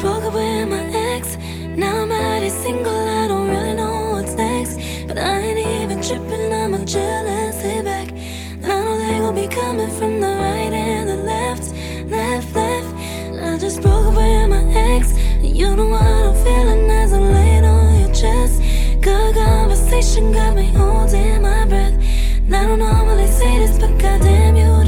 Broke up with my ex. Now I'm out here single. I don't really know what's next. But I ain't even tripping. I'm a chillin', sit back. I know they gon' be coming from the right and the left, left, left. I just broke up with my ex. You know what I'm feeling as I'm laying on your chest. Good conversation got me holding my breath. And I don't normally say this, but goddamn you.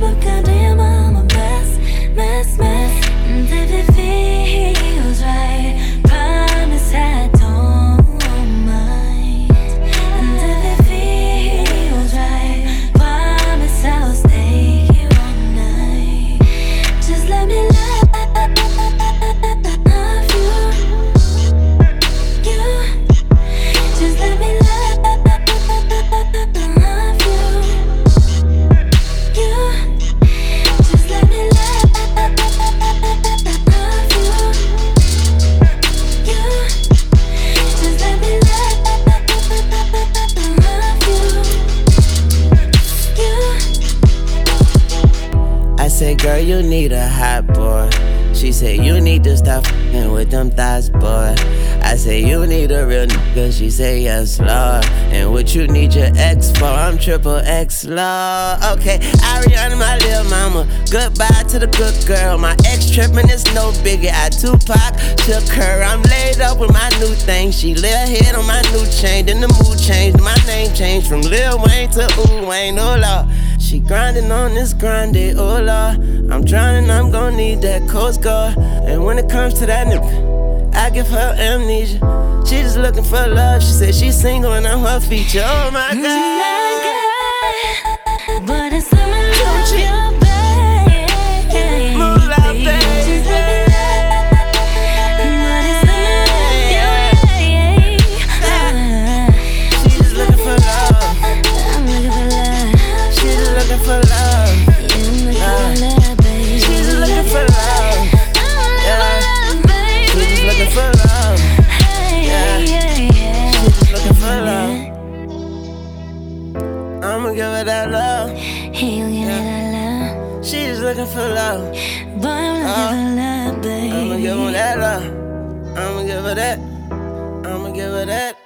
Push girl, you need a hot boy. She said, you need to stop fing with them thighs, boy. I said, you need a real nigga. She said, yes, Lord. And what you need your ex for? I'm triple X, Lord. Okay, Ariana, my little mama. Goodbye to the good girl. My ex tripping is no biggie. I Tupac took her. I'm laid up with my new thing. She lil head on my new chain. Then the mood changed. My name changed from Lil Wayne to Ooh Wayne. Oh, Lord. She grinding on this grind, oh Lord. I'm drowning, I'm gonna need that Coast Guard. And when it comes to that nigga, I give her amnesia. She just looking for love. She said she's single and I'm her feature. Oh my God. But it's I'ma give her that love. Hey, you give me that love. She just looking for love. Boy, I'm looking Uh, for love, baby. I'ma give her that love. I'ma give her that. I'ma give her that.